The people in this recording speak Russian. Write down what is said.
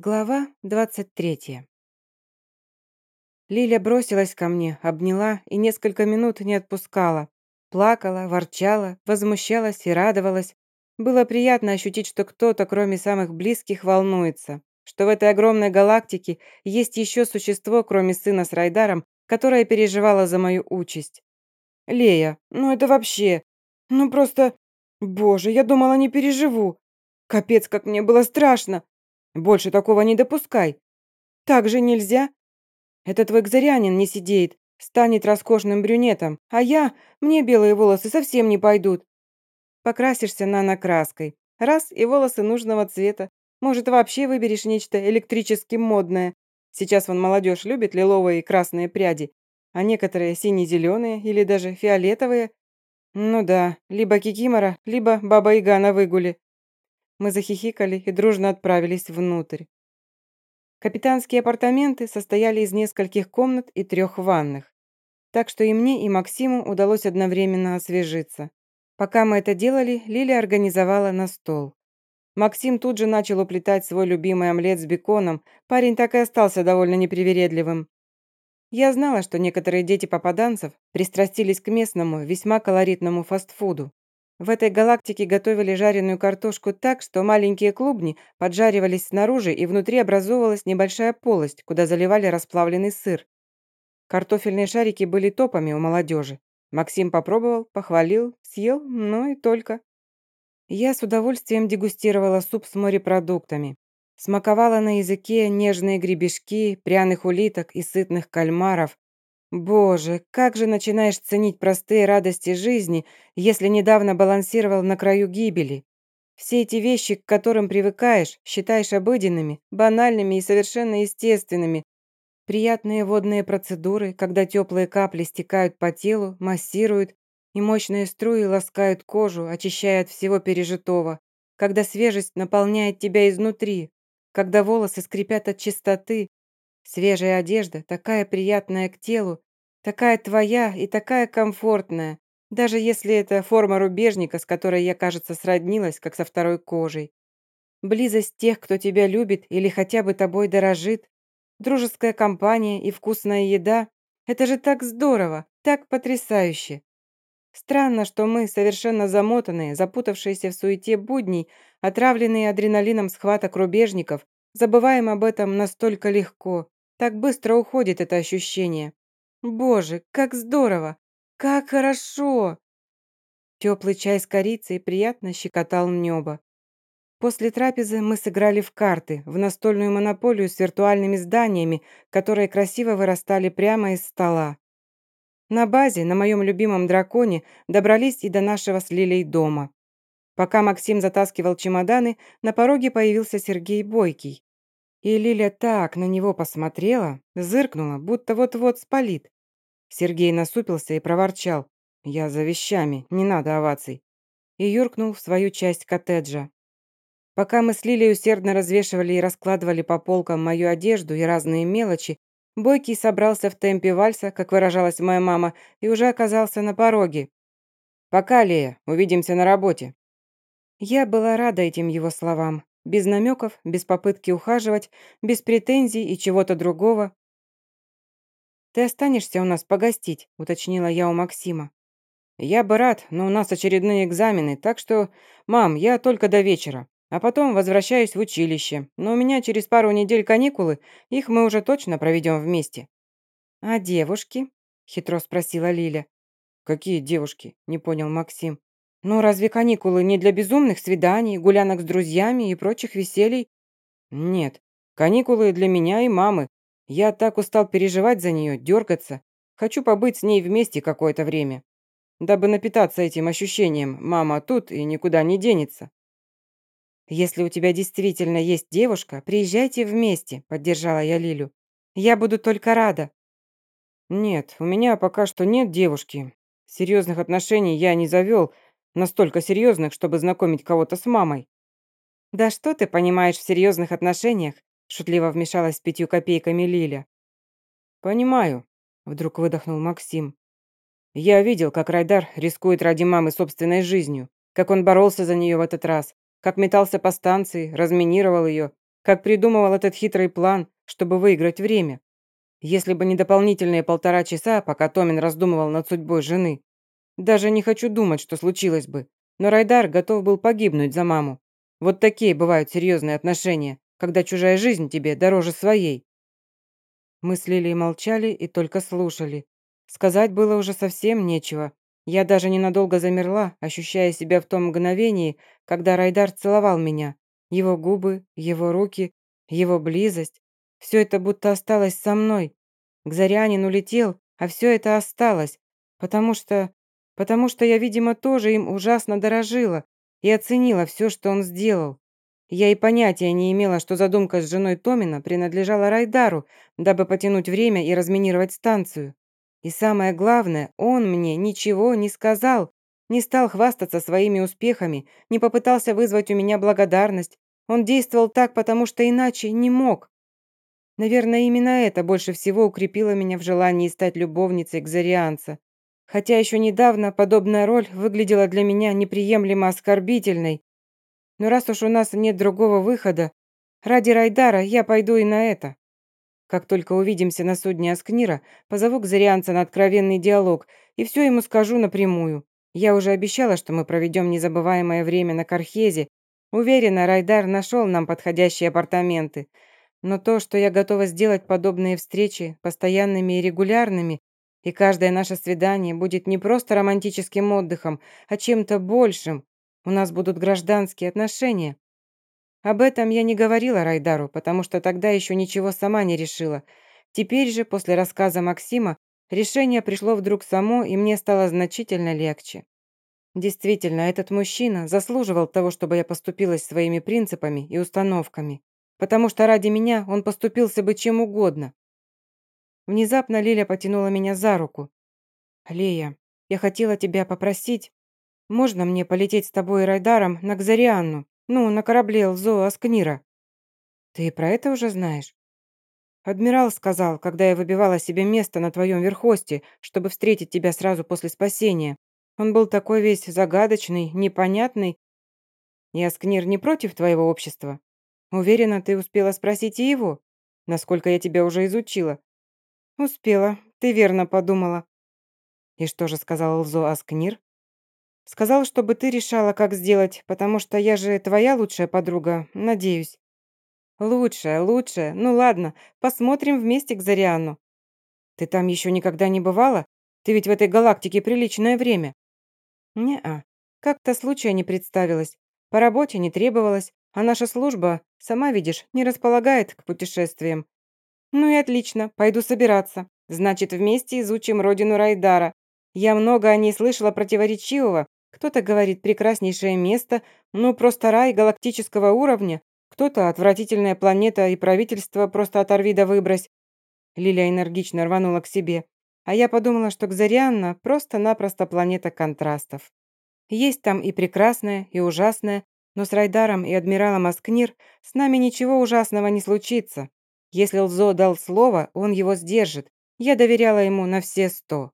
Глава 23. Лиля бросилась ко мне, обняла и несколько минут не отпускала. Плакала, ворчала, возмущалась и радовалась. Было приятно ощутить, что кто-то, кроме самых близких, волнуется. Что в этой огромной галактике есть еще существо, кроме сына с Райдаром, которое переживало за мою участь. «Лея, ну это вообще... Ну просто... Боже, я думала, не переживу. Капец, как мне было страшно. Больше такого не допускай. Так же нельзя. Этот твой экзарианин не сидеет, станет роскошным брюнетом, а я, мне белые волосы совсем не пойдут. Покрасишься нанокраской. Раз, и волосы нужного цвета. Может, вообще выберешь нечто электрически модное. Сейчас вон молодежь любит лиловые и красные пряди, а некоторые сине-зеленые или даже фиолетовые. Ну да, либо кикимора, либо баба-яга на выгуле. Мы захихикали и дружно отправились внутрь. Капитанские апартаменты состояли из нескольких комнат и трех ванных. Так что и мне, и Максиму удалось одновременно освежиться. Пока мы это делали, Лиля организовала на стол. Максим тут же начал уплетать свой любимый омлет с беконом. Парень так и остался довольно непривередливым. Я знала, что некоторые дети попаданцев пристрастились к местному, весьма колоритному фастфуду. В этой галактике готовили жареную картошку так, что маленькие клубни поджаривались снаружи, и внутри образовывалась небольшая полость, куда заливали расплавленный сыр. Картофельные шарики были топами у молодежи. Максим попробовал, похвалил, съел, ну и только. Я с удовольствием дегустировала суп с морепродуктами. Смаковала на языке нежные гребешки, пряных улиток и сытных кальмаров, Боже, как же начинаешь ценить простые радости жизни, если недавно балансировал на краю гибели? Все эти вещи, к которым привыкаешь, считаешь обыденными, банальными и совершенно естественными. Приятные водные процедуры, когда теплые капли стекают по телу, массируют, и мощные струи ласкают кожу, очищая от всего пережитого. Когда свежесть наполняет тебя изнутри, когда волосы скрипят от чистоты, Свежая одежда, такая приятная к телу, такая твоя и такая комфортная, даже если это форма рубежника, с которой я, кажется, сроднилась, как со второй кожей. Близость тех, кто тебя любит или хотя бы тобой дорожит, дружеская компания и вкусная еда – это же так здорово, так потрясающе. Странно, что мы, совершенно замотанные, запутавшиеся в суете будней, отравленные адреналином схваток рубежников, забываем об этом настолько легко. Так быстро уходит это ощущение. Боже, как здорово! Как хорошо! Теплый чай с корицей приятно щекотал небо. После трапезы мы сыграли в карты, в настольную монополию с виртуальными зданиями, которые красиво вырастали прямо из стола. На базе, на моем любимом драконе, добрались и до нашего с Лилей дома. Пока Максим затаскивал чемоданы, на пороге появился Сергей Бойкий. И Лиля так на него посмотрела, зыркнула, будто вот-вот спалит. Сергей насупился и проворчал. «Я за вещами, не надо оваций». И юркнул в свою часть коттеджа. Пока мы с Лилей усердно развешивали и раскладывали по полкам мою одежду и разные мелочи, Бойкий собрался в темпе вальса, как выражалась моя мама, и уже оказался на пороге. «Пока, Лея, увидимся на работе». Я была рада этим его словам. Без намеков, без попытки ухаживать, без претензий и чего-то другого. «Ты останешься у нас погостить», — уточнила я у Максима. «Я бы рад, но у нас очередные экзамены, так что, мам, я только до вечера, а потом возвращаюсь в училище, но у меня через пару недель каникулы, их мы уже точно проведем вместе». «А девушки?» — хитро спросила Лиля. «Какие девушки?» — не понял Максим. «Ну, разве каникулы не для безумных свиданий, гулянок с друзьями и прочих веселий?» «Нет, каникулы для меня и мамы. Я так устал переживать за нее, дергаться. Хочу побыть с ней вместе какое-то время. Дабы напитаться этим ощущением, мама тут и никуда не денется». «Если у тебя действительно есть девушка, приезжайте вместе», — поддержала я Лилю. «Я буду только рада». «Нет, у меня пока что нет девушки. Серьезных отношений я не завел, Настолько серьезных, чтобы знакомить кого-то с мамой. «Да что ты понимаешь в серьезных отношениях?» шутливо вмешалась с пятью копейками Лиля. «Понимаю», — вдруг выдохнул Максим. «Я видел, как Райдар рискует ради мамы собственной жизнью, как он боролся за нее в этот раз, как метался по станции, разминировал ее, как придумывал этот хитрый план, чтобы выиграть время. Если бы не дополнительные полтора часа, пока Томин раздумывал над судьбой жены. Даже не хочу думать, что случилось бы. Но Райдар готов был погибнуть за маму. Вот такие бывают серьезные отношения, когда чужая жизнь тебе дороже своей. Мы с Лилией молчали и только слушали. Сказать было уже совсем нечего. Я даже ненадолго замерла, ощущая себя в том мгновении, когда Райдар целовал меня. Его губы, его руки, его близость. Все это будто осталось со мной. К Зарянин улетел, а все это осталось, потому что... Потому что я, видимо, тоже им ужасно дорожила и оценила все, что он сделал. Я и понятия не имела, что задумка с женой Томина принадлежала Райдару, дабы потянуть время и разминировать станцию. И самое главное, он мне ничего не сказал, не стал хвастаться своими успехами, не попытался вызвать у меня благодарность. Он действовал так, потому что иначе не мог. Наверное, именно это больше всего укрепило меня в желании стать любовницей Кзарианца. Хотя еще недавно подобная роль выглядела для меня неприемлемо оскорбительной. Но раз уж у нас нет другого выхода, ради Райдара я пойду и на это. Как только увидимся на судне Аскнира, позову Кзарианца на откровенный диалог и все ему скажу напрямую. Я уже обещала, что мы проведем незабываемое время на Кархезе. Уверена, Райдар нашел нам подходящие апартаменты – но то, что я готова сделать подобные встречи постоянными и регулярными, и каждое наше свидание будет не просто романтическим отдыхом, а чем-то большим. У нас будут гражданские отношения. Об этом я не говорила Райдару, потому что тогда еще ничего сама не решила. Теперь же, после рассказа Максима, решение пришло вдруг само, и мне стало значительно легче. Действительно, этот мужчина заслуживал того, чтобы я поступилась своими принципами и установками потому что ради меня он поступился бы чем угодно. Внезапно Лиля потянула меня за руку. «Лея, я хотела тебя попросить, можно мне полететь с тобой и Райдаром на Кзарианну, ну, на корабле Лзо Аскнира?» «Ты про это уже знаешь?» «Адмирал сказал, когда я выбивала себе место на твоем верхосте, чтобы встретить тебя сразу после спасения. Он был такой весь загадочный, непонятный. И Аскнир не против твоего общества?» Уверена, ты успела спросить и его, насколько я тебя уже изучила. Успела, ты верно подумала. И что же сказал Лзо Аскнир? Сказал, чтобы ты решала, как сделать, потому что я же твоя лучшая подруга, надеюсь. Лучшая, лучшая. Ну ладно, посмотрим вместе к Зариану. Ты там еще никогда не бывала? Ты ведь в этой галактике приличное время. Не-а. Как-то случая не представилось. По работе не требовалось, а наша служба, сама видишь, не располагает к путешествиям. Ну и отлично, пойду собираться. Значит, вместе изучим родину Райдара. Я много о ней слышала противоречивого. Кто-то говорит прекраснейшее место, ну просто рай галактического уровня. Кто-то отвратительная планета и правительство просто оторви да выбрось. Лиля энергично рванула к себе. А я подумала, что Кзарианна просто-напросто планета контрастов. Есть там и прекрасное, и ужасное, но с Райдаром и адмиралом Аскнир с нами ничего ужасного не случится. Если Лзо дал слово, он его сдержит. Я доверяла ему на все сто.